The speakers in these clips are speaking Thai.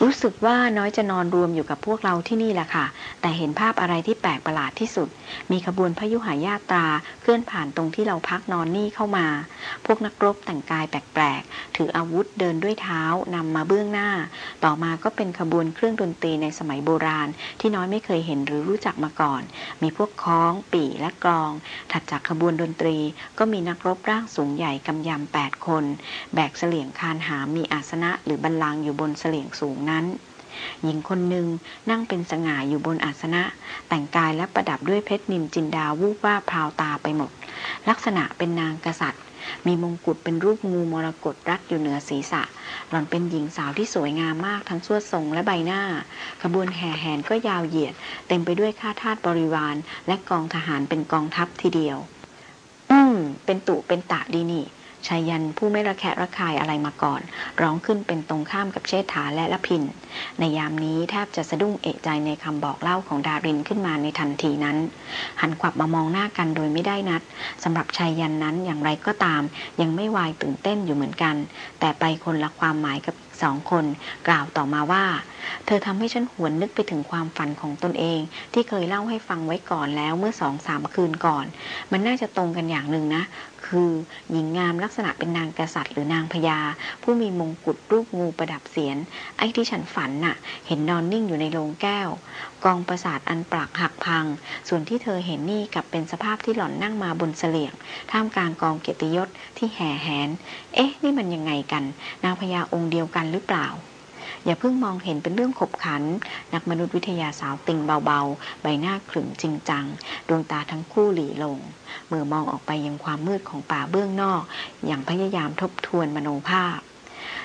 รู้สึกว่าน้อยจะนอนรวมอยู่กับพวกเราที่นี่แหละค่ะ แต่เห็นภาพอะไรที่แปลกประหลาดที่สุด มีขบวนพยุหายาตราเคลื่อนผ่านตรงที่เราพักนอนนี่เข้ามา พวกนักรบแต่งกายแปลกๆ ถืออาวุธเดินด้วยเท้านำมาเบื้องหน้า ต่อมาก็เป็นขบวนเครื่องดนตรีในสมัยโบราณ ที่น้อยไม่เคยเห็นหรือรู้จักมาก่อน มีพวกคล้อง ปี่และกลอง ถัดจากขบวนดนตรี ก็มีนักรบร่างสูงใหญ่กำยำแปดคน แบกเสลี่ยงคานหามมีอาสนะหรือบันลังอยู่บนเสลี่ยงสูงนั้น หญิงคนหนึ่งนั่งเป็นสง่าอยู่บนอาสนะ แต่งกายและประดับด้วยเพชรนิมจินดาวูบว่าพราวตาไปหมด ลักษณะเป็นนางกษัตริย์ มีมงกุฎเป็นรูปงูมรกตรัดอยู่เหนือศีรษะ หล่อนเป็นหญิงสาวที่สวยงามมากทั้งสวดทรงและใบหน้า ขบวนแห่แหนก็ยาวเหยียด เต็มไปด้วยข้าทาสบริวาร และกองทหารเป็นกองทัพทีเดียว อืมเป็นตุเป็นตะดีนี่ ชายันผู้ไม่ระแคะระคายอะไรมาก่อน ร้องขึ้นเป็นตรงข้ามกับเชษฐาและละพิน ในยามนี้แทบจะสะดุ้งเอะใจในคำบอกเล่าของดารินขึ้นมาในทันทีนั้น หันขวับมามองหน้ากันโดยไม่ได้นัดสำหรับชายยันนั้นอย่างไรก็ตาม ยังไม่วายตื่นเต้นอยู่เหมือนกัน แต่ไปคนละความหมายกับ สองคน กล่าวต่อมาว่า เธอทำให้ฉันหวนนึกไปถึงความฝันของตนเอง ที่เคยเล่าให้ฟังไว้ก่อนแล้วเมื่อสองสามคืนก่อน มันน่าจะตรงกันอย่างหนึ่งนะ คือหญิงงามลักษณะเป็นนางกษัตริย์หรือนางพญาผู้มีมงกุฎรูปงูประดับเสียนไอ้ที่ฉันฝันน่ะ เห็นนอนนิ่งอยู่ในโรงแก้ว กองประสาทอันปรักหักพัง ส่วนที่เธอเห็นนี่กับเป็นสภาพที่หล่อนนั่งมาบนเสลี่ยง ท่ามกลางกองเกียรติยศที่แห่แหน เอ๊ะ นี่มันยังไงกัน นางพญาองค์เดียวกันหรือเปล่า อย่าเพิ่งมองเห็นเป็นเรื่องขบขัน นักมนุษยวิทยาสาวติงเบาๆ ใบหน้าขรึมจริงจัง ดวงตาทั้งคู่หลีลงมือมองออกไปยังความมืดของป่าเบื้องนอก อย่างพยายามทบทวนมโนภาพ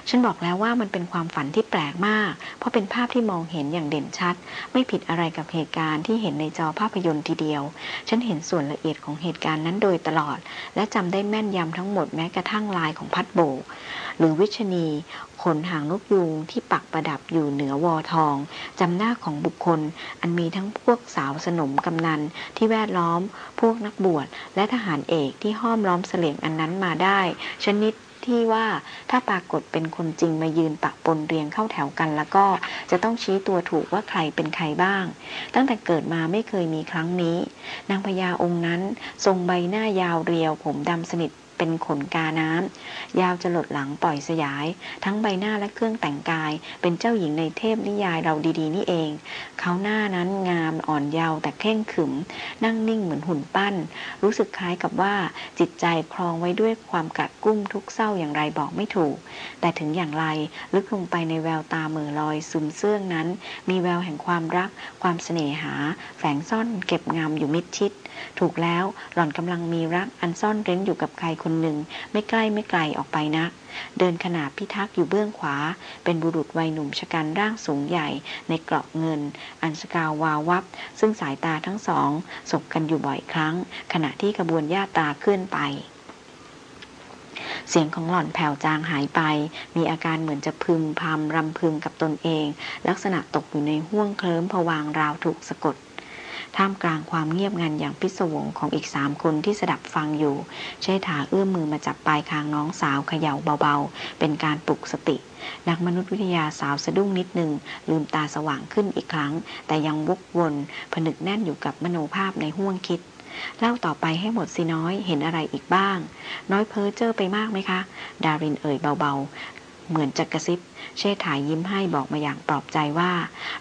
ฉันบอกแล้วว่ามันเป็นความฝันที่แปลกมาก เพราะเป็นภาพที่มองเห็นอย่างเด่นชัด ไม่ผิดอะไรกับเหตุการณ์ที่เห็นในจอภาพยนตร์ทีเดียว ฉันเห็นส่วนละเอียดของเหตุการณ์นั้นโดยตลอด และจำได้แม่นยำทั้งหมดแม้กระทั่งลายของพัดโบก หรือวิชนีขนหางนกยูงที่ปักประดับอยู่เหนือวอทองจำหน้าของบุคคล อันมีทั้งพวกสาวสนมกำนันที่แวดล้อม พวกนักบวชและทหารเอกที่ห้อมล้อมเสลียงอันนั้นมาได้ ชนิด ที่ว่าถ้าปรากฏเป็นคนจริงมายืนปะปนเรียงเข้าแถวกัน แล้วก็จะต้องชี้ตัวถูกว่าใครเป็นใครบ้าง ตั้งแต่เกิดมาไม่เคยมีครั้งนี้ นางพญาองค์นั้น ทรงใบหน้ายาวเรียวผมดำสนิท เป็นขนกาน้ำยาวจะหลดหลังปล่อยสยาย ทั้งใบหน้าและเครื่องแต่งกาย เป็นเจ้าหญิงในเทพนิยายเราดีๆ นี่เอง เขาหน้านั้นงามอ่อนเยาว์แต่เข่งขึม นั่งนิ่งเหมือนหุ่นปั้น รู้สึกคล้ายกับว่าจิตใจคลองไว้ด้วยความกัดกุ้มทุกเศร้าอย่างไรบอกไม่ถูก แต่ถึงอย่างไรลึกลงไปในแววตาเมือลอยซึมเสื่องนั้น มีแววแห่งความรัก ความเสน่หา แฝงซ่อนเก็บงามอยู่มิดชิด ถูกแล้วหล่อนกำลังมีรักอันซ่อนเร้นอยู่กับใครคนหนึ่ง ไม่ใกล้ไม่ไกลออกไปนัก เดินขนาบพิทักษ์อยู่เบื้องขวา เป็นบุรุษวัยหนุ่มชะกันร่างสูงใหญ่ ในเกราะเงิน อันสกาววาววับ ซึ่งสายตาทั้งสองสบกันอยู่บ่อยครั้ง ขณะที่ขบวนญาตาเคลื่อนไปเสียงของหล่อนแผ่วจางหายไป มีอาการเหมือนจะพึมพำรำพึงกับตนเอง ลักษณะตกอยู่ในห้วงเคลิ้มผวางราวถูกสะกด ท่ามกลางความเงียบงันอย่างพิศวงของอีกสามคนที่สดับฟังอยู่เชษฐาเอื้อมมือมาจับปลายคางน้องสาวเขย่าเบาๆ เป็นการปลุกสติ นักมนุษยวิทยาสาวสะดุ้งนิดหนึ่งลืมตาสว่างขึ้นอีกครั้ง แต่ยังวกวนผนึกแน่นอยู่กับมโนภาพในห้วงคิดเล่าต่อไปให้หมดสิน้อยเห็นอะไรอีกบ้าง น้อยเพ้อเจ้อไปมากไหมคะ ดารินเอ่ยเบาๆ เหมือนจะกระซิบ เชษฐายิ้มให้บอกมาอย่างปลอบใจว่า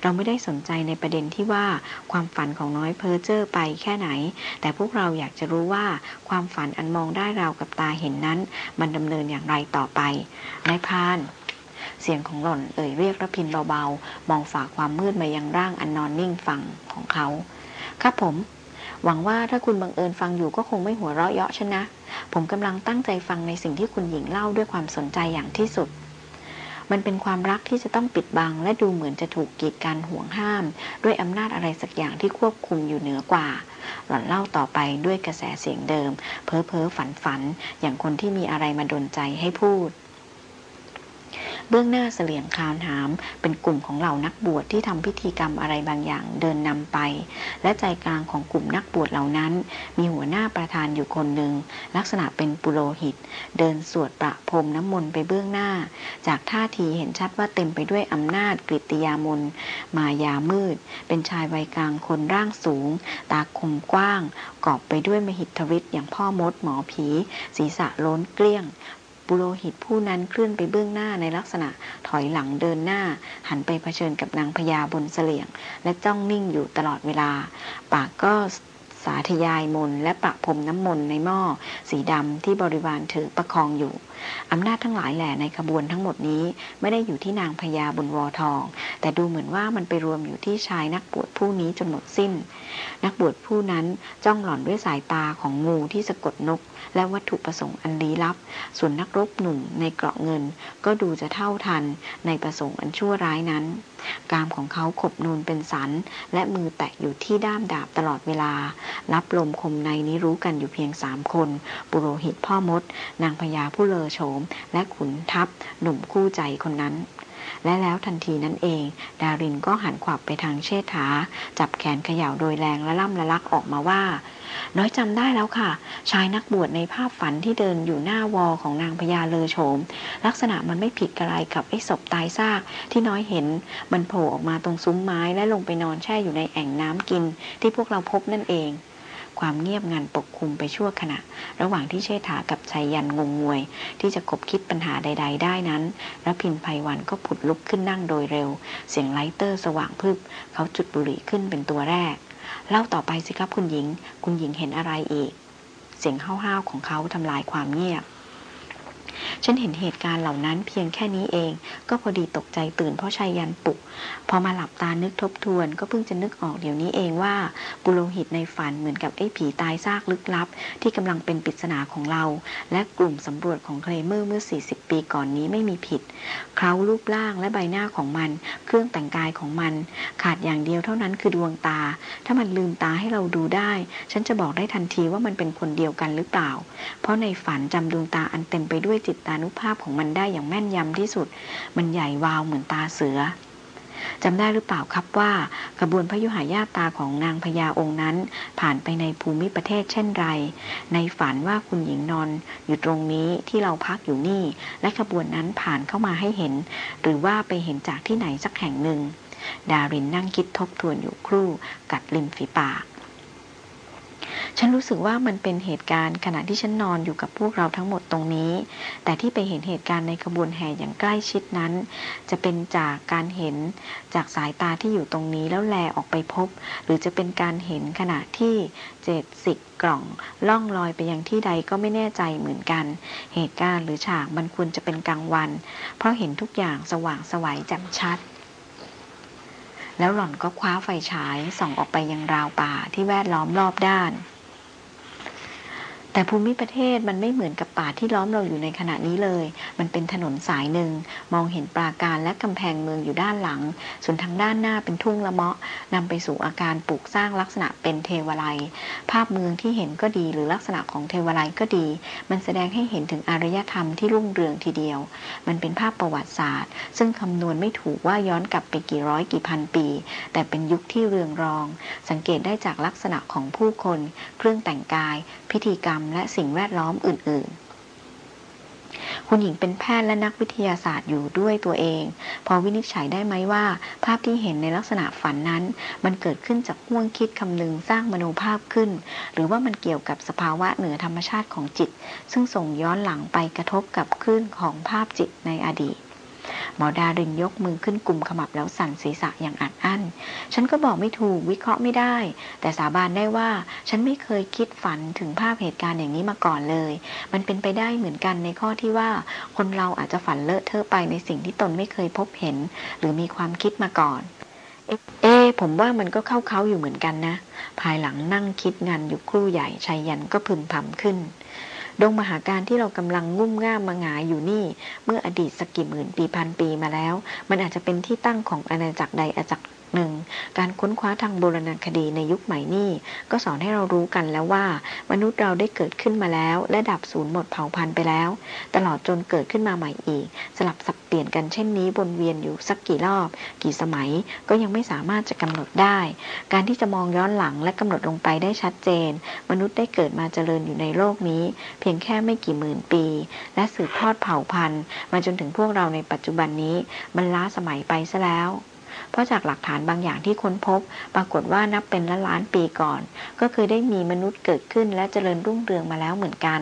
เราไม่ได้สนใจในประเด็นที่ว่าความฝันของน้อยเพอเจ้อไปแค่ไหน แต่พวกเราอยากจะรู้ว่าความฝันอันมองได้เรากับตาเห็นนั้น มันดำเนินอย่างไรต่อไปนายพานเสียงของหล่อนเอ่ยเรียกระพินเบาๆ มองฝากความมืดมายังร่างอันนอนนิ่งฟังของเขา ครับผม หวังว่าถ้าคุณบังเอิญฟังอยู่ก็คงไม่หัวเราะเยาะฉันนะ ผมกำลังตั้งใจฟังในสิ่งที่คุณหญิงเล่าด้วยความสนใจอย่างที่สุด มันเป็นความรักที่จะต้องปิดบัง และดูเหมือนจะถูกกีดกันห่วงห้าม ด้วยอำนาจอะไรสักอย่างที่ควบคุมอยู่เหนือกว่า หล่อนเล่าต่อไปด้วยกระแสเสียงเดิม เพ้อเพ้อฝันฝัน อย่างคนที่มีอะไรมาดนใจให้พูด เบื้องหน้าเสลียงคลานหาม เป็นกลุ่มของเหล่านักบวชที่ทำพิธีกรรมอะไรบางอย่างเดินนำไป และใจกลางของกลุ่มนักบวชเหล่านั้น มีหัวหน้าประธานอยู่คนหนึ่งลักษณะเป็นปุโรหิต เดินสวดประพรมน้ำมนต์ไปเบื้องหน้า จากท่าทีเห็นชัดว่าเต็มไปด้วยอำนาจกฤติยามนมายามืด เป็นชายวัยกลางคนร่างสูง ตาคมกว้าง กอบไปด้วยมหิทธฤทธิ์อย่างพ่อมดหมอผี ศีรษะล้นเกลี้ยง ปุโรหิตผู้นั้นเคลื่อนไปเบื้องหน้าในลักษณะถอยหลังเดินหน้า หันไปเผชิญกับนางพญาบนเสลียง และจ้องนิ่งอยู่ตลอดเวลา ปากก็สาธยายมนและประพรมน้ำมนต์ในหม้อ สีดำที่บริวารถือประคองอยู่อำนาจทั้งหลายแหล่ในขบวนทั้งหมดนี้ ไม่ได้อยู่ที่นางพญาบุญวอทอง แต่ดูเหมือนว่ามันไปรวมอยู่ที่ชายนักบวชผู้นี้จนหมดสิ้น นักบวชผู้นั้นจ้องหล่อนด้วยสายตาของงูที่สะกดนก และวัตถุประสงค์อันลี้ลับ ส่วนนักรบหนุ่มในเกราะเงิน ก็ดูจะเท่าทันในประสงค์อันชั่วร้ายนั้น กามของเขาขบนูนเป็นสัน และมือแตะอยู่ที่ด้ามดาบตลอดเวลา รับลมคมในนี้รู้กันอยู่เพียงสามคน ปุโรหิตพ่อมด นางพญาผู้เลอโฉม และขุนทัพหนุ่มคู่ใจคนนั้น และแล้วทันทีนั้นเอง ดารินก็หันขวับไปทางเชษฐา จับแขนเขย่าโดยแรงและล่ำละลักออกมาว่า น้อยจำได้แล้วค่ะ ชายนักบวชในภาพฝันที่เดินอยู่หน้าวอของนางพญาเลอโฉม ลักษณะมันไม่ผิดกระไรกับไอ้ศพตายซาก ที่น้อยเห็นมันโผล่ออกมาตรงซุ้มไม้และลงไปนอนแช่อยู่ในแอ่งน้ำกิน ที่พวกเราพบนั่นเอง ความเงียบงันปกคลุมไปชั่วขณะ ระหว่างที่เชษฐากับชัยยันงงงวย ที่จะคบคิดปัญหาใด ๆ ได้นั้นรพินภัยวันก็ผุดลุกขึ้นนั่งโดยเร็ว เสียงไลเตอร์สว่างพึบ เขาจุดบุหรี่ขึ้นเป็นตัวแรก เล่าต่อไปสิครับคุณหญิง คุณหญิงเห็นอะไรอีก เสียงห้าวๆของเขาทำลายความเงียบ ฉันเห็นเหตุการณ์เหล่านั้นเพียงแค่นี้เอง ก็พอดีตกใจตื่นเพราะชายยันปลุก พอมาหลับตานึกทบทวน ก็เพิ่งจะนึกออกเดี๋ยวนี้เองว่าปุโรหิตในฝันเหมือนกับไอ้ผีตายซากลึกลับ ที่กำลังเป็นปริศนาของเรา และกลุ่มสำรวจของเคลเมอร์เมื่อ 40 ปีก่อนนี้ไม่มีผิดเขารูปร่างและใบหน้าของมัน เครื่องแต่งกายของมัน ขาดอย่างเดียวเท่านั้นคือดวงตา ถ้ามันลืมตาให้เราดูได้ ฉันจะบอกได้ทันทีว่ามันเป็นคนเดียวกันหรือเปล่า เพราะในฝันจำดวงตาอันเต็มไปด้วยจิตตานุภาพของมันได้อย่างแม่นยำที่สุด มันใหญ่วาวเหมือนตาเสือจำได้หรือเปล่าครับว่ากระบวนพยุหายาตาของนางพญาองค์นั้น ผ่านไปในภูมิประเทศเช่นไร ในฝันว่าคุณหญิงนอนอยู่ตรงนี้ที่เราพักอยู่นี่ และขบวนนั้นผ่านเข้ามาให้เห็น หรือว่าไปเห็นจากที่ไหนสักแห่งหนึ่ง ดารินนั่งคิดทบทวนอยู่ครู่ กัดริมฝีปาก ฉันรู้สึกว่ามันเป็นเหตุการณ์ขณะที่ฉันนอนอยู่กับพวกเราทั้งหมดตรงนี้ แต่ที่ไปเห็นเหตุการณ์ในขบวนแห่อย่างใกล้ชิดนั้น จะเป็นจากการเห็นจากสายตาที่อยู่ตรงนี้แล้วแลออกไปพบ หรือจะเป็นการเห็นขณะที่เจ็ดสิกกล่องล่องลอยไปยังที่ใดก็ไม่แน่ใจเหมือนกัน เหตุการณ์หรือฉากมันควรจะเป็นกลางวัน เพราะเห็นทุกอย่างสว่างสวัยแจ่มชัด แล้วหล่อนก็คว้าไฟฉายส่องออกไปยังราวป่าที่แวดล้อมรอบด้าน แต่ภูมิประเทศมันไม่เหมือนกับป่าที่ล้อมเราอยู่ในขณะนี้เลย มันเป็นถนนสายหนึ่ง มองเห็นปราการและกำแพงเมืองอยู่ด้านหลัง ส่วนทางด้านหน้าเป็นทุ่งละเมาะนำไปสู่อาการปลูกสร้างลักษณะเป็นเทวไลภาพเมืองที่เห็นก็ดีหรือลักษณะของเทวไลก็ดี มันแสดงให้เห็นถึงอารยธรรมที่รุ่งเรืองทีเดียว มันเป็นภาพประวัติศาสตร์ ซึ่งคำนวณไม่ถูกว่าย้อนกลับไปกี่ร้อยกี่พันปี แต่เป็นยุคที่เรืองรอง สังเกตได้จากลักษณะของผู้คน เครื่องแต่งกาย พิธีกรรมและสิ่งแวดล้อมอื่น ๆ คุณหญิงเป็นแพทย์และนักวิทยาศาสตร์อยู่ด้วยตัวเอง พอวินิจฉัยได้ไหมว่า ภาพที่เห็นในลักษณะฝันนั้น มันเกิดขึ้นจากห่วงคิดคำนึงสร้างมโนภาพขึ้น หรือว่ามันเกี่ยวกับสภาวะเหนือธรรมชาติของจิต ซึ่งส่งย้อนหลังไปกระทบกับคลื่นของภาพจิตในอดีต หมอดารินยกมือขึ้นกลุ่มขมับแล้วสั่นศีรษะอย่างอัดอั้น ฉันก็บอกไม่ถูกวิเคราะห์ไม่ได้ แต่สาบานได้ว่าฉันไม่เคยคิดฝันถึงภาพเหตุการณ์อย่างนี้มาก่อนเลย มันเป็นไปได้เหมือนกันในข้อที่ว่า คนเราอาจจะฝันเลอะเทอะไปในสิ่งที่ตนไม่เคยพบเห็น หรือมีความคิดมาก่อนเอ๊ผมว่ามันก็เข้าเขาอยู่เหมือนกันนะ ภายหลังนั่งคิดงานอยู่ครู่ใหญ่ชายยันก็พึมพำขึ้น ดงมหาการที่เรากำลังงุ่มง่ามมาหงายอยู่นี่ เมื่ออดีตสักกี่หมื่นปีพันปีมาแล้ว มันอาจจะเป็นที่ตั้งของอาณาจักรใดอาณาจักรหนึ่งการค้นคว้าทางโบราณคดีในยุคใหม่นี้ก็สอนให้เรารู้กันแล้วว่า มนุษย์เราได้เกิดขึ้นมาแล้วและดับสูญหมดเผ่าพันธุ์ไปแล้ว ตลอดจนเกิดขึ้นมาใหม่อีก สลับสับเปลี่ยนกันเช่นนี้วนเวียนอยู่สักกี่รอบ กี่สมัยก็ยังไม่สามารถจะกำหนดได้ การที่จะมองย้อนหลังและกำหนดลงไปได้ชัดเจน มนุษย์ได้เกิดมาเจริญอยู่ในโลกนี้ เพียงแค่ไม่กี่หมื่นปี และสืบทอดเผ่าพันธุ์ มาจนถึงพวกเราในปัจจุบันนี้มันล้าสมัยไปซะแล้ว ราะจากหลักฐานบางอย่างที่ค้นพบ ปรากฏว่านับเป็นล้านล้านปีก่อน ก็คือได้มีมนุษย์เกิดขึ้นและเจริญรุ่งเรืองมาแล้วเหมือนกัน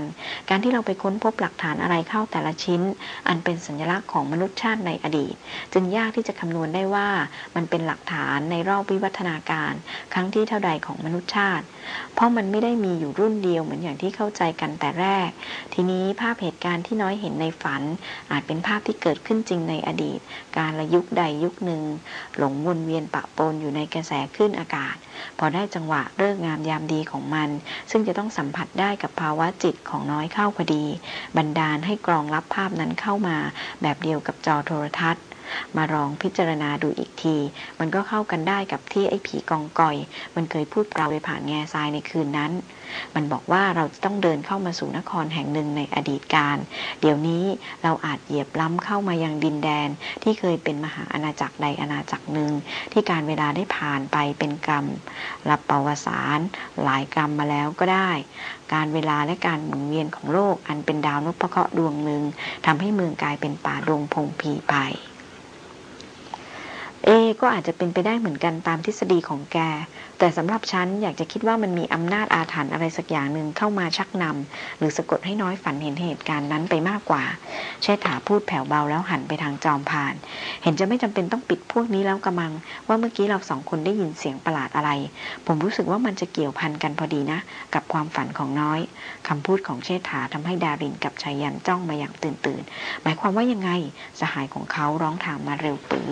การที่เราไปค้นพบหลักฐานอะไรเข้าแต่ละชิ้น อันเป็นสัญลักษณ์ของมนุษย์ชาติในอดีต จึงยากที่จะคำนวณได้ว่ามันเป็นหลักฐานในรอบวิวัฒนาการ ครั้งที่เท่าใดของมนุษย์ชาติ เพราะมันไม่ได้มีอยู่รุ่นเดียวเหมือนอย่างที่เข้าใจกันแต่แรก ทีนี้ภาพเหตุการณ์ที่น้อยเห็นในฝัน อาจเป็นภาพที่เกิดขึ้นจริงในอดีต การละยุคใดยุคหนึ่งหลลงวนเวียนปะปนอยู่ในกระแสขึ้นอากาศ พอได้จังหวะเลิกงามยามดีของมัน ซึ่งจะต้องสัมผัสได้กับภาวะจิตของน้อยเข้าพอดี บันดาลให้กรองรับภาพนั้นเข้ามา แบบเดียวกับจอโทรทัศน์ มาลองพิจารณาดูอีกที มันก็เข้ากันได้กับที่ไอ้ผีกองกอย มันเคยพูดเราไปผ่านแง่ทรายในคืนนั้น มันบอกว่าเราจะต้องเดินเข้ามาสู่นครแห่งหนึ่งในอดีตการ เดี๋ยวนี้เราอาจเหยียบล้ำเข้ามายังดินแดนที่เคยเป็นมหาอาณาจักรใดอาณาจักรหนึ่ง ที่การเวลาได้ผ่านไปเป็นกรรมรับประวสารหลายกรรมมาแล้วก็ได้ การเวลาและการหมุนเวียนของโลกอันเป็นดาวนพเคราะห์ดวงหนึ่งทำให้เมืองกลายเป็นป่าดงพงพีไป เอ ก็อาจจะเป็นไปได้เหมือนกันตามทฤษฎีของแก แต่สำหรับฉันอยากจะคิดว่ามันมีอำนาจอาถรรพ์อะไรสักอย่างหนึ่งเข้ามาชักนำหรือสะกดให้น้อยฝันเห็นเหตุการณ์นั้นไปมากกว่า เชษฐาพูดแผ่วเบาแล้วหันไปทางจอมพาน เห็นจะไม่จำเป็นต้องปิดพวกนี้แล้วกระมัง ว่าเมื่อกี้เราสองคนได้ยินเสียงประหลาดอะไร ผมรู้สึกว่ามันจะเกี่ยวพันกันพอดีนะ กับความฝันของน้อยคำพูดของเชษฐาทำให้ดารินกับชายันจ้องมาอย่างตื่นตื่นหมายความว่ายังไงสหายของเขาร้องถามมาเร็วปื้อ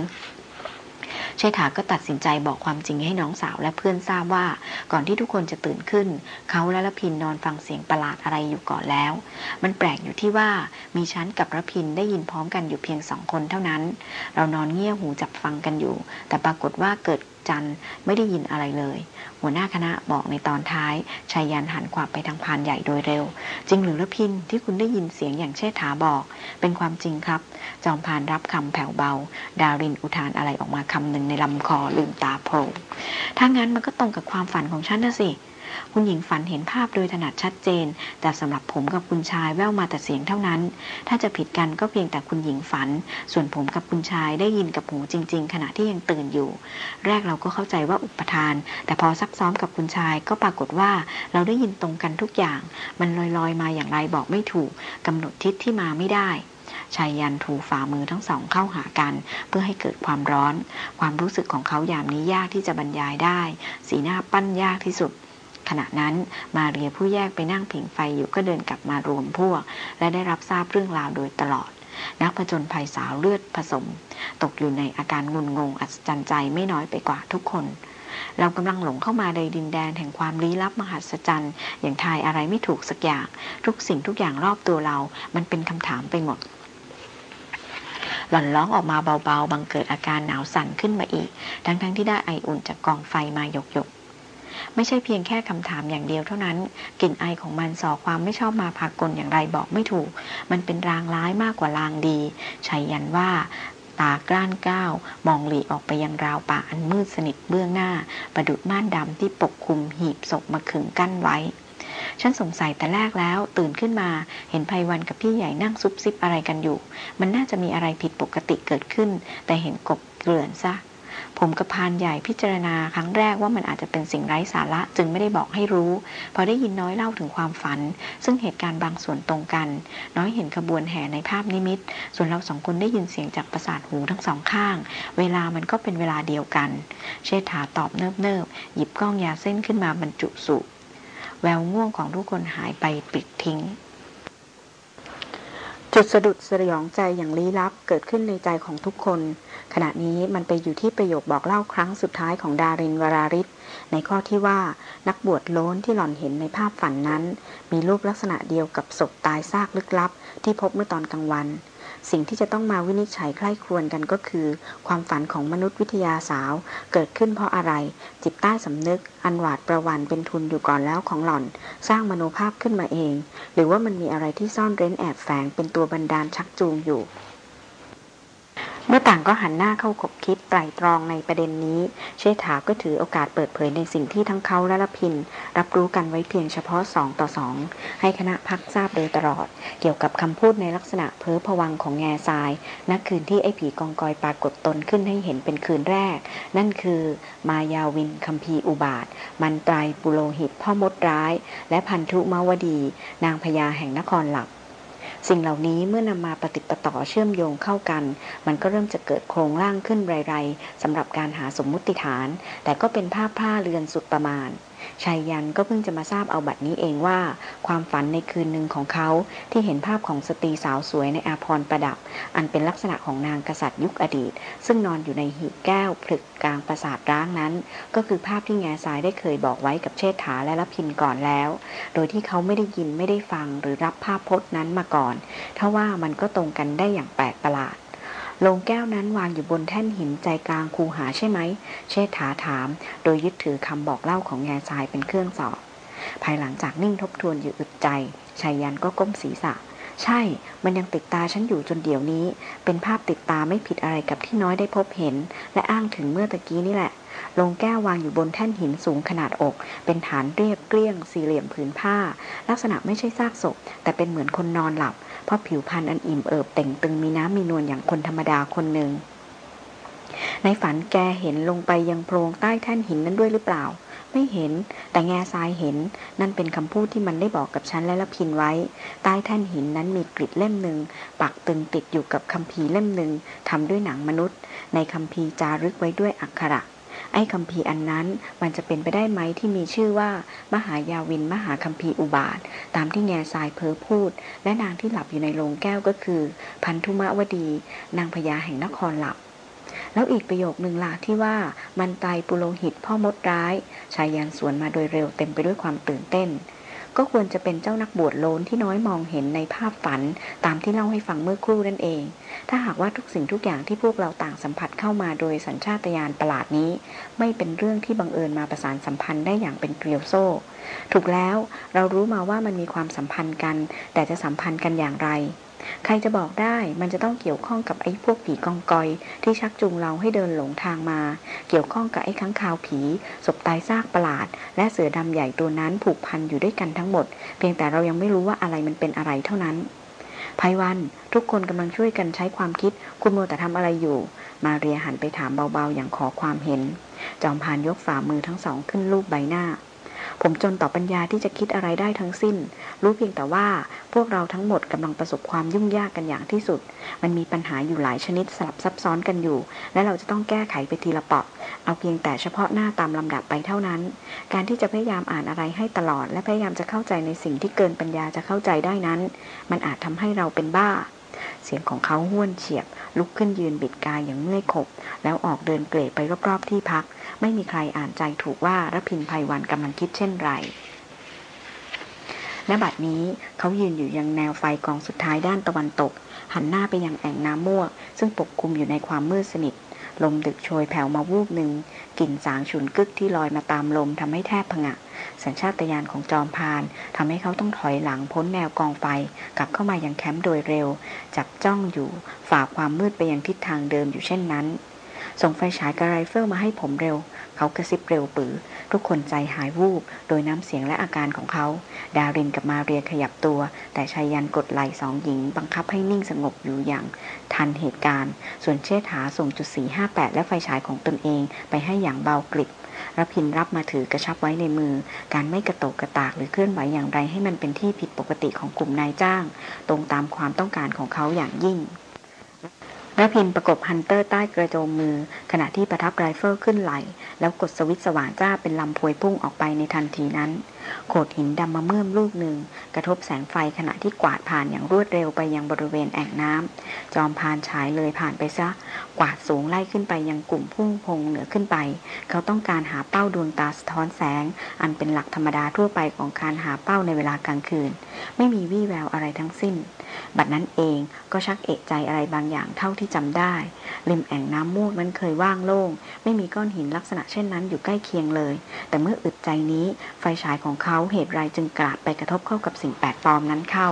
เชษฐาก็ตัดสินใจบอกความจริงให้น้องสาวและเพื่อนทราบว่า ก่อนที่ทุกคนจะตื่นขึ้น เขาและระพินนอนฟังเสียงประหลาดอะไรอยู่ก่อนแล้ว มันแปลกอยู่ที่ว่ามีชั้นกับระพินได้ยินพร้อมกันอยู่เพียงสองคนเท่านั้น เรานอนเงี่ยหูจับฟังกันอยู่ แต่ปรากฏว่าเกิด จันไม่ได้ยินอะไรเลย หัวหน้าคณะบอกในตอนท้ายชายยันหันขวับไปทางพานใหญ่โดยเร็ว จริงหรือละพินที่คุณได้ยินเสียงอย่างเชษฐาบอก เป็นความจริงครับ จอมพานรับคำแผ่วเบา ดารินอุทานอะไรออกมาคำหนึ่งในลำคอลืมตาโผล่ถ้างั้นมันก็ตรงกับความฝันของฉันนะสิ คุณหญิงฝันเห็นภาพโดยถนัดชัดเจน แต่สำหรับผมกับคุณชายแววมาแต่เสียงเท่านั้น ถ้าจะผิดกันก็เพียงแต่คุณหญิงฝัน ส่วนผมกับคุณชายได้ยินกับหูจริง ๆ ขณะที่ยังตื่นอยู่ แรกเราก็เข้าใจว่าอุปทาน แต่พอซักซ้อมกับคุณชายก็ปรากฏว่าเราได้ยินตรงกันทุกอย่าง มันลอยๆมาอย่างไรบอกไม่ถูกกำหนดทิศที่มาไม่ได้ชายยันถูฝ่ามือทั้งสองเข้าหากัน เพื่อให้เกิดความร้อน ความรู้สึกของเขายามนี้ยากที่จะบรรยายได้ สีหน้าปั้นยากที่สุด ขณะนั้นมาเรียผู้แยกไปนั่งผิงไฟอยู่ก็เดินกลับมารวมพวก และได้รับทราบเรื่องราวโดยตลอด นักผจญภัยสาวเลือดผสม ตกอยู่ในอาการงุนงงอัศจรรย์ใจไม่น้อยไปกว่าทุกคน เรากำลังหลงเข้ามาในดินแดนแห่งความลี้ลับมหัศจรรย์ อย่างทายอะไรไม่ถูกสักอย่าง ทุกสิ่งทุกอย่างรอบตัวเรา มันเป็นคำถามไปหมดหล่อนร้องออกมาเบาๆ บังเกิดอาการหนาวสั่นขึ้นมาอีก ทั้งๆทที่ได้ไออุ่นจากกองไฟมาหยกๆ ไม่ใช่เพียงแค่คำถามอย่างเดียวเท่านั้น กลิ่นไอของมันส่อความไม่ชอบมาพากลอย่างไรบอกไม่ถูก มันเป็นรางร้ายมากกว่าลางดีชัยยันว่าตากล้านก้าว มองหลีออกไปยังราวป่าอันมืดสนิทเบื้องหน้า ประดุดม่านดำที่ปกคลุมหีบศพมาขึงกั้นไว้ ฉันสงสัยแต่แรกแล้วตื่นขึ้นมาเห็นภัยวันกับพี่ใหญ่นั่งซุบซิบอะไรกันอยู่ มันน่าจะมีอะไรผิดปกติเกิดขึ้น แต่เห็นกบเกลื่อนซะ ผมกับพานใหญ่พิจารณาครั้งแรกว่ามันอาจจะเป็นสิ่งไร้สาระจึงไม่ได้บอกให้รู้ พอได้ยินน้อยเล่าถึงความฝัน ซึ่งเหตุการณ์บางส่วนตรงกัน น้อยเห็นขบวนแห่ในภาพนิมิต ส่วนเราสองคนได้ยินเสียงจากประสาทหูทั้งสองข้าง เวลามันก็เป็นเวลาเดียวกัน เชษฐาตอบเนิบๆหยิบกล้องยาเส้นขึ้นมาบรรจุสุแววง่วงของทุกคนหายไปปิดทิ้ง จุดสะดุดสยองใจอย่างลี้ลับเกิดขึ้นในใจของทุกคน ขณะนี้มันไปอยู่ที่ประโยคบอกเล่าครั้งสุดท้ายของดารินวราริศในข้อที่ว่านักบวชโล้นที่หล่อนเห็นในภาพฝันนั้น มีรูปลักษณะเดียวกับศพตายซากลึกลับ ที่พบเมื่อตอนกลางวัน สิ่งที่จะต้องมาวินิจฉัยใคร่ครวญกันก็คือ ความฝันของมนุษยวิทยาสาวเกิดขึ้นเพราะอะไร จิตใต้สำนึก อันหวาดประวันเป็นทุนอยู่ก่อนแล้วของหล่อน สร้างมโนภาพขึ้นมาเอง หรือว่ามันมีอะไรที่ซ่อนเร้นแอบแฝงเป็นตัวบันดาลชักจูงอยู่ เมื่อต่างก็หันหน้าเข้าคบคิดไตรตรองในประเด็นนี้ เชษฐาก็ถือโอกาสเปิดเผยในสิ่งที่ทั้งเขาและละพิน รับรู้กันไว้เพียงเฉพาะสองต่อสองให้คณะพักทราบโดยตลอด เกี่ยวกับคำพูดในลักษณะเพ้อผวังของแง่ทรายนักคืนที่ไอ้ผีกองกอยปรากฏตนขึ้นให้เห็นเป็นคืนแรก นั่นคือ มายาวินคัมพีอุบาท มันตรปุโรหิตพ่อมดร้าย และพันธุมาวดี นางพญาแห่งนครหลัก สิ่งเหล่านี้เมื่อนำมาปฏิปต่อเชื่อมโยงเข้ากัน มันก็เริ่มจะเกิดโครงร่างขึ้นไรๆสำหรับการหาสมมุติฐาน แต่ก็เป็นภาพผ้าเรือนสุดประมาณ ชายยันก็เพิ่งจะมาทราบเอาบัดนี้เองว่า ความฝันในคืนหนึ่งของเขาที่เห็นภาพของสตรีสาวสวยในอาพรประดับ อันเป็นลักษณะของนางกษัตริย์ยุคอดีต ซึ่งนอนอยู่ในหีบแก้วผลึกกลางปราสาทร้างนั้น ก็คือภาพที่แง่สายได้เคยบอกไว้กับเชษฐาและละพินก่อนแล้ว โดยที่เขาไม่ได้ยินไม่ได้ฟังหรือรับภาพพจน์นั้นมาก่อนทว่ามันก็ตรงกันได้อย่างแปลกประหลาด ลงแก้วนั้นวางอยู่บนแท่นหินใจกลางคูหาใช่ไหม เชษฐาถาม โดยยึดถือคำบอกเล่าของแง่ทรายเป็นเครื่องสอบ ภายหลังจากนิ่งทบทวนอยู่อึดใจชายยันก็ก้มศีรษะ ใช่ มันยังติดตาฉันอยู่จนเดี๋ยวนี้ เป็นภาพติดตาไม่ผิดอะไรกับที่น้อยได้พบเห็น และอ้างถึงเมื่อตะกี้นี่แหละ ลงแก้ววางอยู่บนแท่นหินสูงขนาดอก เป็นฐานเรียบเกลี้ยง สี่เหลี่ยมผืนผ้า ลักษณะไม่ใช่ซากศพ แต่เป็นเหมือนคนนอนหลับ เพราะผิวพรรณอันอิ่มเอิบเต่งตึงมีน้ำมีนวลอย่างคนธรรมดาคนหนึ่ง ในฝันแกเห็นลงไปยังโพรงใต้แท่นหินนั้นด้วยหรือเปล่า ไม่เห็น แต่แง่ทรายเห็น นั่นเป็นคำพูดที่มันได้บอกกับฉันและละพินไว้ ใต้แท่นหินนั้นมีกริดเล่มหนึ่ง ปักตึงติดอยู่กับคำพีเล่มหนึ่งทำด้วยหนังมนุษย์ ในคำพีจารึกไว้ด้วยอักขระ ไอ้คำพีอันนั้นมันจะเป็นไปได้ไหมที่มีชื่อว่า มหายาวินมหาคำพีอุบาท ตามที่แง่ทรายเพอพูด และนางที่หลับอยู่ในโรงแก้วก็คือ พันธุมะวดี นางพญาแห่งนครหลับ แล้วอีกประโยคหนึ่งล่ะที่ว่ามันตายปุโรหิตพ่อมดร้าย ชายยันสวนมาโดยเร็วเต็มไปด้วยความตื่นเต้น ก็ควรจะเป็นเจ้านักบวชโลนที่น้อยมองเห็นในภาพฝันตามที่เล่าให้ฟังเมื่อครู่นั่นเอง ถ้าหากว่าทุกสิ่งทุกอย่างที่พวกเราต่างสัมผัสเข้ามาโดยสัญชาตญาณประหลาดนี้ ไม่เป็นเรื่องที่บังเอิญมาประสานสัมพันธ์ได้อย่างเป็นเกลียวโซ่ ถูกแล้วเรารู้มาว่ามันมีความสัมพันธ์กัน แต่จะสัมพันธ์กันอย่างไร ใครจะบอกได้มันจะต้องเกี่ยวข้องกับไอ้พวกผีกองกอย ที่ชักจูงเราให้เดินหลงทางมา เกี่ยวข้องกับไอ้ข้างคาวผี ศพตายซากประหลาด และเสือดำใหญ่ตัวนั้นผูกพันอยู่ด้วยกันทั้งหมด เพียงแต่เรายังไม่รู้ว่าอะไรมันเป็นอะไรเท่านั้นภัยวันทุกคนกำลังช่วยกันใช้ความคิด คุณโมแต่ทำอะไรอยู่ มาเรียหันไปถามเบาๆอย่างขอความเห็น จอมพานยกฝ่ามือทั้งสองขึ้นรูปใบหน้า ผมจนต่อปัญญาที่จะคิดอะไรได้ทั้งสิ้น รู้เพียงแต่ว่าพวกเราทั้งหมดกำลังประสบความยุ่งยากกันอย่างที่สุด มันมีปัญหาอยู่หลายชนิดสลับซับซ้อนกันอยู่ และเราจะต้องแก้ไขไปทีละปอกเอาเพียงแต่เฉพาะหน้าตามลำดับไปเท่านั้น การที่จะพยายามอ่านอะไรให้ตลอด และพยายามจะเข้าใจในสิ่งที่เกินปัญญาจะเข้าใจได้นั้น มันอาจทำให้เราเป็นบ้าเสียงของเขาห้วนเฉียบ ลุกขึ้นยืนบิดกายอย่างเมื่อยขบ แล้วออกเดินเกรไปรอบๆที่พัก ไม่มีใครอ่านใจถูกว่ารพินภัยวันกำลังคิดเช่นไรณบัดนี้เขายืนอยู่ยังแนวไฟกองสุดท้ายด้านตะวันตก หันหน้าไปยังแอ่งน้ำม่วซึ่งปกคลุมอยู่ในความมืดสนิท ลมดึกโชยแผ่วมาวูบหนึ่งกลิ่นสางฉุนกึกที่ลอยมาตามลมทำให้แทบผงะ สัญชาตญาณของจอมพานทำให้เขาต้องถอยหลังพ้นแนวกองไฟ กลับเข้ามายังแคมป์โดยเร็ว จับจ้องอยู่ฝ่าความมืดไปยังทิศทางเดิมอยู่เช่นนั้น ส่งไฟฉายกระไรเฟิลมาให้ผมเร็ว เขากระซิบเร็วปือ ทุกคนใจหายวูบ โดยน้ำเสียงและอาการของเขา ดารินกับมาเรียขยับตัว แต่ชายันกดไหล่สองหญิง บังคับให้นิ่งสงบอยู่อย่าง ทันเหตุการณ์ ส่วนเชษฐาส่งจุดสีห้าแปดและไฟฉายของตนเองไปให้อย่างเบากริบรพินรับมาถือกระชับไว้ในมือ การไม่กระโตกกระตากหรือเคลื่อนไหวอย่างไรให้มันเป็นที่ผิดปกติของกลุ่มนายจ้าง ตรงตามความต้องการของเขาอย่างยิ่ง ระพินประกบฮันเตอร์ใต้กระโจมมือ ขณะที่ประทับไรเฟิลขึ้นไหล แล้วกดสวิตสว่างจ้าเป็นลำพวยพุ่งออกไปในทันทีนั้นโขดหินดำมาเมื่อมลูกหนึ่ง กระทบแสงไฟขณะที่กวาดผ่านอย่างรวดเร็วไปยังบริเวณแอ่งน้ำจอมพานฉายเลยผ่านไปซะ กวาดสูงไล่ขึ้นไปยังกลุ่มพุ่งพงเหนือขึ้นไป เขาต้องการหาเป้าดวงตาสะท้อนแสง อันเป็นหลักธรรมดาทั่วไปของการหาเป้าในเวลากลางคืน ไม่มีวี่แววอะไรทั้งสิ้น บัดนั้นเองก็ชักเอกใจอะไรบางอย่างเท่าที่จำได้ ริมแอ่งน้ำมูกนั้นเคยว่างโล่ง ไม่มีก้อนหินลักษณะเช่นนั้นอยู่ใกล้เคียงเลย แต่เมื่ออึดใจนี้ไฟฉายของเขาเหตุไรจึงกราดไปกระทบเข้ากับสิ่งแปลกปลอมนั้นเข้า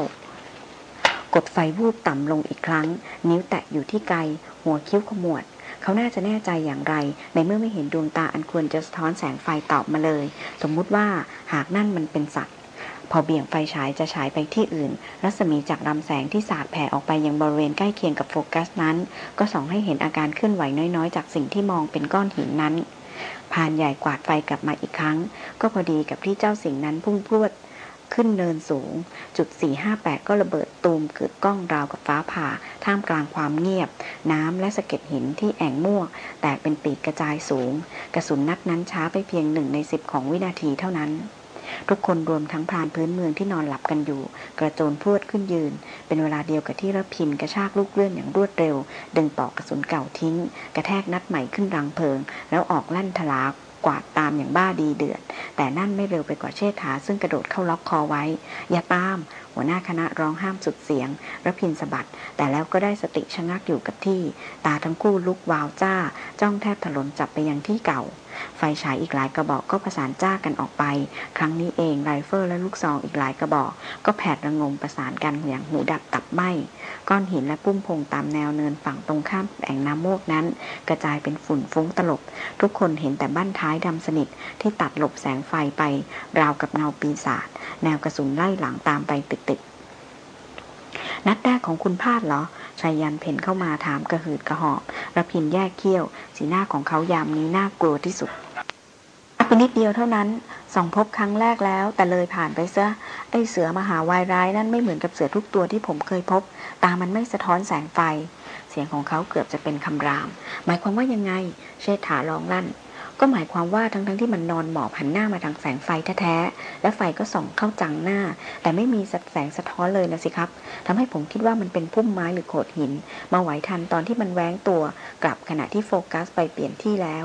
กดไฟวูบต่ำลงอีกครั้ง นิ้วแตะอยู่ที่ไกหัวคิ้วขมวด เขาน่าจะแน่ใจอย่างไร ในเมื่อไม่เห็นดวงตาอันควรจะสะท้อนแสงไฟตอบมาเลย สมมุติว่าหากนั่นมันเป็นสัตว์ พอเบี่ยงไฟฉายจะฉายไปที่อื่น รัศมีจากลำแสงที่สาดแผ่ออกไปยังบริเวณใกล้เคียงกับโฟกัสนั้น ก็ส่องให้เห็นอาการเคลื่อนไหวน้อยๆ จากสิ่งที่มองเป็นก้อนหินนั้น พานใหญ่กวาดไฟกลับมาอีกครั้ง ก็พอดีกับที่เจ้าสิ่งนั้นพุ่งพรวดขึ้นเนินสูง จุด 458 ก็ระเบิดตูมเกิดกล้องราวกับฟ้าผ่า ท่ามกลางความเงียบ น้ำและสะเก็ดหินที่แอ่งม่วงแตกเป็นปีกกระจายสูง กระสุนนัดนั้นช้าไปเพียงหนึ่งในสิบของวินาทีเท่านั้น ทุกคนรวมทั้งพรานพื้นเมืองที่นอนหลับกันอยู่ กระโจนพรวดขึ้นยืน เป็นเวลาเดียวกับที่ระพินกระชากลูกเลื่อนอย่างรวดเร็ว ดึงปอกกระสุนเก่าทิ้ง กระแทกนัดใหม่ขึ้นรังเพลิง แล้วออกลั่นทลากกวาดตามอย่างบ้าดีเดือด แต่นั่นไม่เร็วไปกว่าเชษฐา ซึ่งกระโดดเข้าล็อกคอไว้ อย่าตาม หัวหน้าคณะร้องห้ามสุดเสียงระพินสะบัด แต่แล้วก็ได้สติชะงักอยู่กับที่ ตาทั้งคู่ลุกวาวจ้า จ้องแทบถลนจับไปยังที่เก่า ไฟฉายอีกหลายกระบอกก็ประสานจ้ากันออกไป ครั้งนี้เองไรเฟิลและลูกซองอีกหลายกระบอก ก็แผดระงมประสานกันอย่างหูดับตับไหม้ก้อนหินและพุ่มพงตามแนวเนินฝั่งตรงข้ามแอ่งน้ำโมกนั้น กระจายเป็นฝุ่นฟุ้งตลบ ทุกคนเห็นแต่บั้นท้ายดำสนิทที่ตัดหลบแสงไฟไป ราวกับเงาปีศาจแนวกระสุนไล่หลังตามไปติดๆนัดแรกของคุณพลาดเหรอ ชายยันเพ่นเข้ามาถามกระหืดกระหอบระพินแยกเขี้ยว สีหน้าของเขายามนี้น่ากลัวที่สุดไปนิดเดียวเท่านั้นส่องพบครั้งแรกแล้ว แต่เลยผ่านไปซะไอเสือมหาวายร้ายนั่นไม่เหมือนกับเสือทุกตัวที่ผมเคยพบ ตามันไม่สะท้อนแสงไฟ เสียงของเขาเกือบจะเป็นคำราม หมายความว่ายังไง เชษฐาร้องลั่น ก็หมายความว่าทั้งๆทที่มันนอนหมอบหันหน้ามาทางแสงไฟแท้ๆ และไฟก็ส่องเข้าจังหน้า แต่ไม่มีแสงสะท้อนเลยนะสิครับทำให้ผมคิดว่ามันเป็นพุ่มไม้หรือโขดหิน มาไหวทันตอนที่มันแว้งตัวกลับขณะที่โฟกัสไปเปลี่ยนที่แล้ว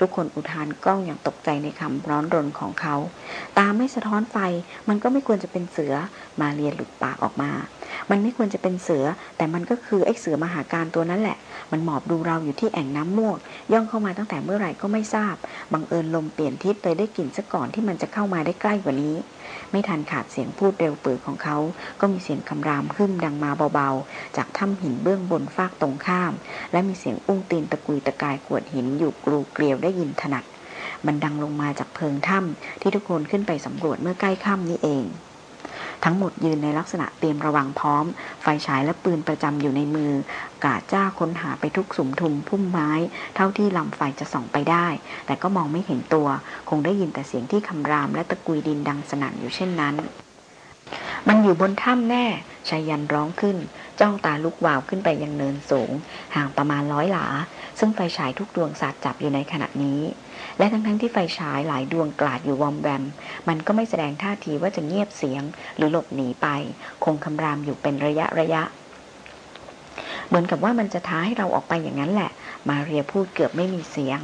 ทุกคนอุทานกล้องอย่างตกใจในคำร้อนรนของเขา ตาไม่สะท้อนไฟ มันก็ไม่ควรจะเป็นเสือ มาเรียนหลุดปากออกมา มันไม่ควรจะเป็นเสือ แต่มันก็คือไอ้เสือมหาการตัวนั้นแหละ มันหมอบดูเราอยู่ที่แอ่งน้ำม่วง ย่องเข้ามาตั้งแต่เมื่อไหร่ก็ไม่ทราบ บังเอิญลมเปลี่ยนทิศเลยได้กลิ่นซะก่อนที่มันจะเข้ามาได้ใกล้กว่านี้ ไม่ทันขาดเสียงพูดเร็วปือของเขา ก็มีเสียงคำรามขึ้นดังมาเบาๆ จากถ้ำหินเบื้องบนฟากตรงข้าม และมีเสียงอุ้งตีนตะกุยตะกายขวดหินอยู่กรูเกลียวได้ยินถนัด มันดังลงมาจากเพิงถ้ำที่ทุกคนขึ้นไปสำรวจเมื่อใกล้ค่ำนี้เอง ทั้งหมดยืนในลักษณะเตรียมระวังพร้อม ไฟฉายและปืนประจำอยู่ในมือ กาจ้าค้นหาไปทุกสุมทุมพุ่มไม้ เท่าที่ลำไฟจะส่องไปได้ แต่ก็มองไม่เห็นตัว คงได้ยินแต่เสียงที่คำรามและตะกุยดินดังสนั่นอยู่เช่นนั้น มันอยู่บนถ้ำแน่ชายันร้องขึ้น จ้องตาลุกวาวขึ้นไปยังเนินสูง ห่างประมาณร้อยหลา ซึ่งไฟฉายทุกดวงสาดจับอยู่ในขณะนี้ และทั้งๆทที่ไฟฉายหลายดวงกลาดอยู่วอมแวม มันก็ไม่แสดงท่าทีว่าจะเงียบเสียง หรือหลบหนีไป คงคำรามอยู่เป็นระยะระยะ เหมือนกับว่ามันจะท้าให้เราออกไปอย่างนั้นแหละ มาเรียพูดเกือบไม่มีเสียง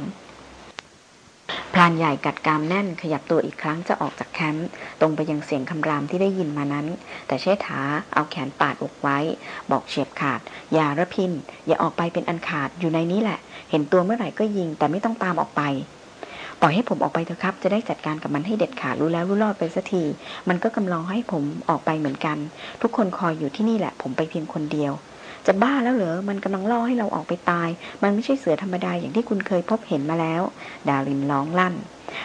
พรานใหญ่กัดกามแน่นขยับตัวอีกครั้งจะออกจากแคมป์ตรงไปยังเสียงคำรามที่ได้ยินมานั้น แต่เชษฐาเอาแขนปาดอกไว้ บอกเฉียบขาด อย่าระพิน อย่าออกไปเป็นอันขาดอยู่ในนี้แหละ เห็นตัวเมื่อไหร่ก็ยิงแต่ไม่ต้องตามออกไป ปล่อยให้ผมออกไปเถอะครับ จะได้จัดการกับมันให้เด็ดขาดรู้แล้วรู้รอดไปสักที มันก็กำลังให้ผมออกไปเหมือนกัน ทุกคนคอยอยู่ที่นี่แหละ ผมไปเพียงคนเดียว จะบ้าแล้วเหรอ มันกำลังล่อให้เราออกไปตาย มันไม่ใช่เสือธรรมดาอย่างที่คุณเคยพบเห็นมาแล้ว ดารินร้องลั่น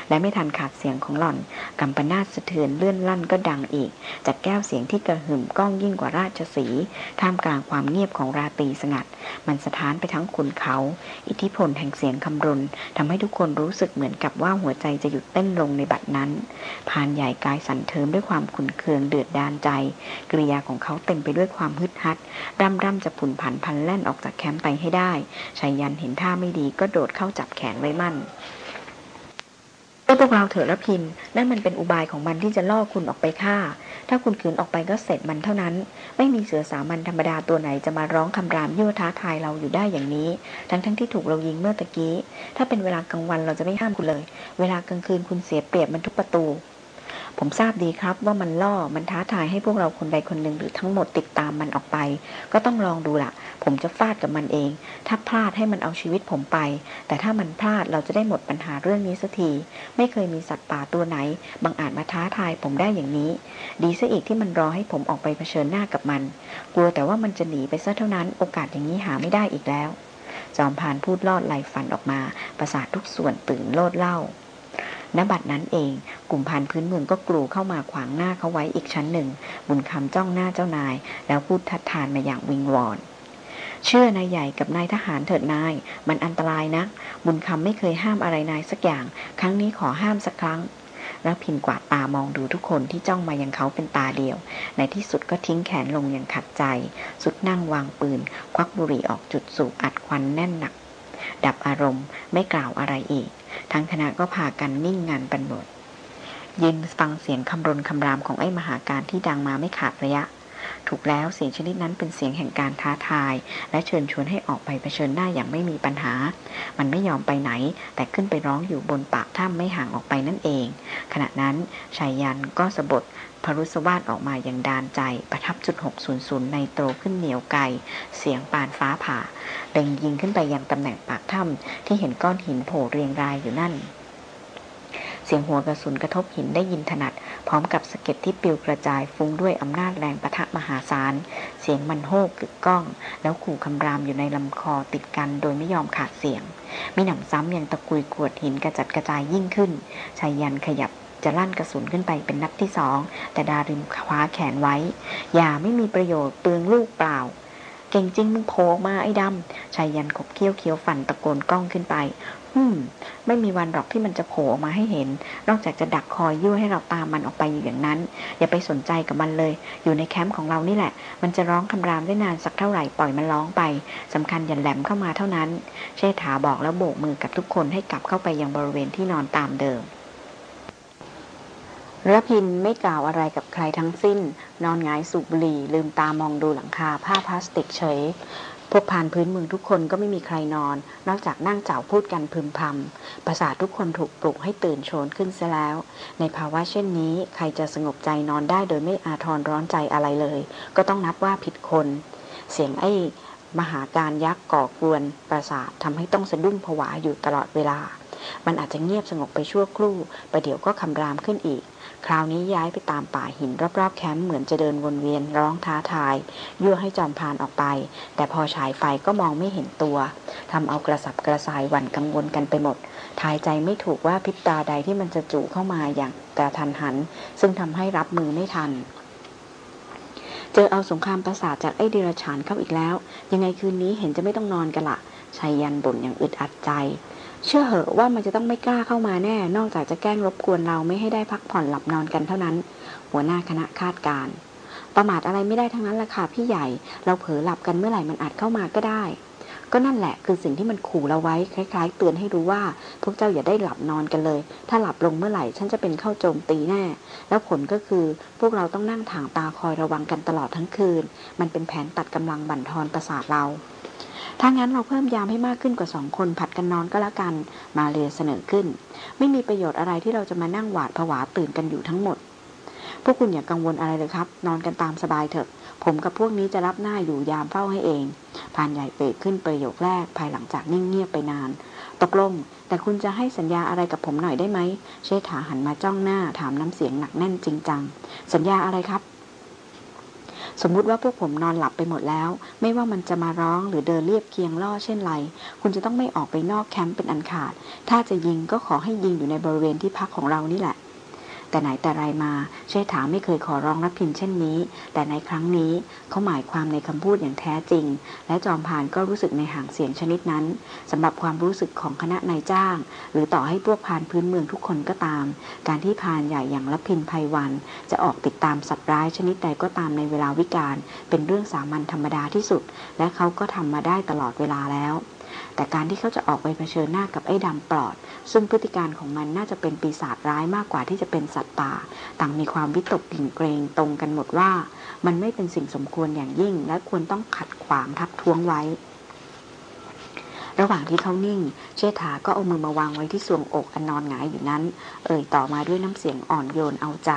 และไม่ทันขาดเสียงของหล่อนกำปนาสะเทือนเลื่อนลั่นก็ดังอีก จากแก้วเสียงที่กระหึ่มก้องยิ่งกว่าราชสีท่ามกลางความเงียบของราตรีสงัด มันสะท้านไปทั้งขุนเขา อิทธิพลแห่งเสียงคำรนทำให้ทุกคนรู้สึกเหมือนกับว่าหัวใจจะหยุดเต้นลงในบัดนั้นพานใหญ่กายสั่นเทิมด้วยความขุนเคืองเดือดดานใจกริยาของเขาเต็มไปด้วยความฮึดฮัดร่ำร่ำจะผุนผันพันแล่นออกจากแคมป์ไปให้ได้ชายยันเห็นท่าไม่ดีก็โดดเข้าจับแขนไว้มั่น ก็พวกเราเถอะละพินนั่นมันเป็นอุบายของมันที่จะล่อคุณออกไปฆ่า ถ้าคุณขืนออกไปก็เสร็จมันเท่านั้น ไม่มีเสือสามัญธรรมดาตัวไหนจะมาร้องคำรามยั่วท้าทายเราอยู่ได้อย่างนี้ ทั้งทั้งที่ถูกเรายิงเมื่อตะกี้ ถ้าเป็นเวลากลางวันเราจะไม่ห้ามคุณเลย เวลากลางคืนคุณเสียเปรียบมันทุกประตู ผมทราบดีครับว่ามันล่อมันท้าทายให้พวกเราคนใดคนหนึ่งหรือทั้งหมดติดตามมันออกไป ก็ต้องลองดูละ ผมจะฟาดกับมันเอง ถ้าพลาดให้มันเอาชีวิตผมไป แต่ถ้ามันพลาดเราจะได้หมดปัญหาเรื่องนี้สักที ไม่เคยมีสัตว์ป่าตัวไหน บังอาจมาท้าทายผมได้อย่างนี้ ดีซะอีกที่มันรอให้ผมออกไปเผชิญหน้ากับมัน กลัวแต่ว่ามันจะหนีไปซะเท่านั้น โอกาสอย่างนี้หาไม่ได้อีกแล้ว จอมพานพูดลอดไหลฟันออกมา ประสาททุกส่วนตื่นโลดเล่าณบัดนั้นเอง กลุ่มพันพื้นเมืองก็กลูเข้ามาขวางหน้าเขาไว้อีกชั้นหนึ่ง บุญคำจ้องหน้าเจ้านาย แล้วพูดทัดทานมาอย่างวิงวอน เชื่อนายใหญ่กับนายทหารเถิดนาย มันอันตรายนะ บุญคำไม่เคยห้ามอะไรนายสักอย่าง ครั้งนี้ขอห้ามสักครั้งแล้วพินกวาดตามองดูทุกคนที่จ้องมายังเขาเป็นตาเดียว ในที่สุดก็ทิ้งแขนลงอย่างขัดใจ สุดนั่งวางปืน ควักบุหรี่ออกจุดสูบอัดควันแน่นหนัก ดับอารมณ์ไม่กล่าวอะไรอีก ทั้งคณะก็พากันนิ่งงานปันหมดยืนฟังเสียงคำรนคำรามของไอ้มหาการที่ดังมาไม่ขาดระยะ ถูกแล้วเสียงชนิดนั้นเป็นเสียงแห่งการท้าทาย และเชิญชวนให้ออกไปเผชิญหน้าอย่างไม่มีปัญหา มันไม่ยอมไปไหน แต่ขึ้นไปร้องอยู่บนปากถ้ำไม่ห่างออกไปนั่นเอง ขณะนั้นชายยันก็สะบดพรุสวาดออกมาอย่างดานใจ ประทับจุด 600 ในโตขึ้นเหนียวไกล เสียงปานฟ้าผ่าเล็งยิงขึ้นไปยังตำแหน่งปากถ้ำที่เห็นก้อนหินโผล่เรียงรายอยู่นั่น เสียงหัวกระสุนกระทบหินได้ยินถนัด พร้อมกับสะเก็ดที่ปลิวกระจายฟุ้งด้วยอำนาจแรงประทะมหาศาล เสียงมันโฮกกึกก้อง แล้วขู่คำรามอยู่ในลำคอติดกันโดยไม่ยอมขาดเสียง มีหนำซ้ำยังตะกุยกวดหินกระจัดกระจายยิ่งขึ้นชายยันขยับจะลั่นกระสุนขึ้นไปเป็นนัดที่สอง แต่ดาริมคว้าแขนไว้ อย่าไม่มีประโยชน์เปลืองลูกเปล่า เก่งจริงมึงโผล่มาไอ้ดำชายยันขบเคี้ยวเคี้ยวฟันตะโกนกล้องขึ้นไป ฮึมไม่มีวันหรอกที่มันจะโผล่ออกมาให้เห็น นอกจากจะดักคอยยั่วให้เราตามมันออกไปอยู่อย่างนั้น อย่าไปสนใจกับมันเลย อยู่ในแคมป์ของเรานี่แหละ มันจะร้องคำรามได้นานสักเท่าไหร่ปล่อยมันร้องไปสำคัญอย่าแหลมเข้ามาเท่านั้น เชษฐาบอกแล้วโบกมือกับทุกคนให้กลับเข้าไปยังบริเวณที่นอนตามเดิมระพินไม่กล่าวอะไรกับใครทั้งสิ้น นอนงายสูบบุหรี่ลืมตามองดูหลังคาผ้าพลาสติกเฉย พวกผ่านพื้นเมืองทุกคนก็ไม่มีใครนอน นอกจากนั่งเจ้าพูดกันพึมพำประสาททุกคนถูกปลุกให้ตื่นโชนขึ้นเสียแล้ว ในภาวะเช่นนี้ใครจะสงบใจนอนได้โดยไม่อาทรร้อนใจอะไรเลย ก็ต้องนับว่าผิดคน เสียงไอ้มหาการยักษ์ก่อกวนประสาททำให้ต้องสะดุ้งผวาอยู่ตลอดเวลา มันอาจจะเงียบสงบไปชั่วครู่ประเดี๋ยวก็คำรามขึ้นอีก คราวนี้ย้ายไปตามป่าหินรอบๆแคมป์เหมือนจะเดินวนเวียนร้องท้าทาย ยั่วให้จอมพานออกไป แต่พอฉายไฟก็มองไม่เห็นตัวทำเอากระสับกระส่ายหวั่นกังวลกันไปหมด ทายใจไม่ถูกว่าพิษตาใดที่มันจะจู่เข้ามาอย่างกระทันหัน ซึ่งทำให้รับมือไม่ทันเจอเอาสงครามประสาทจากไอ้เดรัจฉานเข้าอีกแล้ว ยังไงคืนนี้เห็นจะไม่ต้องนอนกันละชายยันบ่นอย่างอึดอัดใจ เชื่อเหอะว่ามันจะต้องไม่กล้าเข้ามาแน่ นอกจากจะแกล้งรบกวนเราไม่ให้ได้พักผ่อนหลับนอนกันเท่านั้น หัวหน้าคณะคาดการ ประมาทอะไรไม่ได้ทั้งนั้นแหละค่ะพี่ใหญ่ เราเผลอหลับกันเมื่อไหร่มันอาจเข้ามาก็ได้ ก็นั่นแหละคือสิ่งที่มันขู่เราไว้คล้าย ๆ เตือนให้รู้ว่า พวกเจ้าอย่าได้หลับนอนกันเลย ถ้าหลับลงเมื่อไหร่ฉันจะเป็นเข้าโจมตีแน่ แล้วผลก็คือพวกเราต้องนั่งถางตาคอยระวังกันตลอดทั้งคืน มันเป็นแผนตัดกำลังบั่นทอนประสาทเรา ถ้างั้นเราเพิ่มยามให้มากขึ้นกว่าสองคนผัดกันนอนก็แล้วกัน มาเรียเสนอขึ้น ไม่มีประโยชน์อะไรที่เราจะมานั่งหวาดผวาตื่นกันอยู่ทั้งหมด พวกคุณอย่ากกังวลอะไรเลยครับ นอนกันตามสบายเถอะ ผมกับพวกนี้จะรับหน้าอยู่ยามเฝ้าให้เองพานใหญ่เปรขึ้นประโยคแรกภายหลังจากนิ่งเงียบไปนาน ตกลง แต่คุณจะให้สัญญาอะไรกับผมหน่อยได้ไหม เชษฐาหันมาจ้องหน้าถามน้ำเสียงหนักแน่นจริงจัง สัญญาอะไรครับ สมมุติว่าพวกผมนอนหลับไปหมดแล้ว ไม่ว่ามันจะมาร้องหรือเดินเรียบเคียงล่อเช่นไร คุณจะต้องไม่ออกไปนอกแคมป์เป็นอันขาด ถ้าจะยิงก็ขอให้ยิงอยู่ในบริเวณที่พักของเรานี่แหละ แต่ไหนแต่ไรมา เชษฐาไม่เคยขอร้องรับพินเช่นนี้ แต่ในครั้งนี้เขาหมายความในคำพูดอย่างแท้จริง และจอมพานก็รู้สึกในหางเสียงชนิดนั้นสำหรับความรู้สึกของคณะนายจ้าง หรือต่อให้พวกพานพื้นเมืองทุกคนก็ตาม การที่พานใหญ่อย่างรับพินภัยวัน จะออกติดตามสัตว์ร้ายชนิดใดก็ตามในเวลาวิกาลเป็นเรื่องสามัญธรรมดาที่สุด และเขาก็ทำมาได้ตลอดเวลาแล้ว แต่การที่เขาจะออกไปเผชิญหน้ากับไอ้ดำปลอด ซึ่งพฤติการของมันน่าจะเป็นปีศาจร้ายมากกว่าที่จะเป็นสัตว์ป่า ต่างมีความวิตกกิ่งเกรงตรงกันหมดว่า มันไม่เป็นสิ่งสมควรอย่างยิ่ง และควรต้องขัดขวางทักท้วงไว้ ระหว่างที่เขานิ่ง เชษฐาก็เอามือมาวางไว้ที่สวงอกอันนอนหงายอยู่นั้น เอ่ยต่อมาด้วยน้ำเสียงอ่อนโยนเอาใจ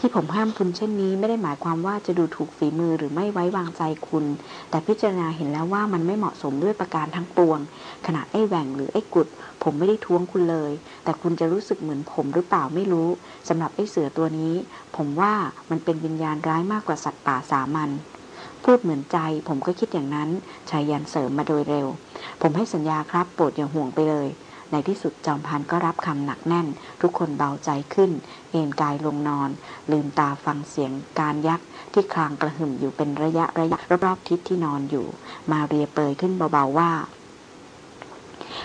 ที่ผมห้ามคุณเช่นนี้ไม่ได้หมายความว่าจะดูถูกฝีมือหรือไม่ไว้วางใจคุณ แต่พิจารณาเห็นแล้วว่ามันไม่เหมาะสมด้วยประการทั้งปวงขนาดไอ้แหว่งหรือไอ้กุด ผมไม่ได้ท้วงคุณเลย แต่คุณจะรู้สึกเหมือนผมหรือเปล่าไม่รู้สำหรับไอ้เสือตัวนี้ ผมว่ามันเป็นวิญญาณร้ายมากกว่าสัตว์ป่าสามัญพูดเหมือนใจผมก็คิดอย่างนั้นชายยันเสริมมาโดยเร็ว ผมให้สัญญาครับโปรดอย่าห่วงไปเลย ในที่สุดจอมพันก็รับคำหนักแน่น ทุกคนเบาใจขึ้น เอนกายลงนอน ลืมตาฟังเสียงการยักษ์ที่คลางกระหึ่มอยู่เป็นระยะระยะรอบๆทิศที่นอนอยู่ มาเรียเปยขึ้นเบาๆว่า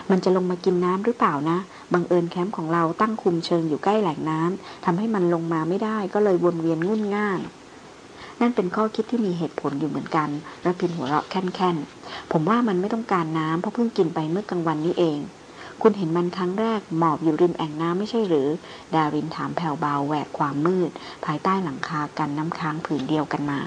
มันจะลงมากินน้ำหรือเปล่านะบังเอิญแคมป์ของเราตั้งคุมเชิงอยู่ใกล้แหล่งน้ำทำให้มันลงมาไม่ได้ก็เลยวนเวียนงุ่นง่านนั่นเป็นข้อคิดที่มีเหตุผลอยู่เหมือนกันระพินหัวเราะแค่นๆ ผมว่ามันไม่ต้องการน้ำเพราะเพิ่งกินไปเมื่อกลางวันนี้เอง คุณเห็นมันครั้งแรกหมอบอยู่ริมแอ่งน้ำไม่ใช่หรือ ดารินถามแผ่วเบาแหวกความมืด ภายใต้หลังคากันน้ำค้างผืนเดียวกันมา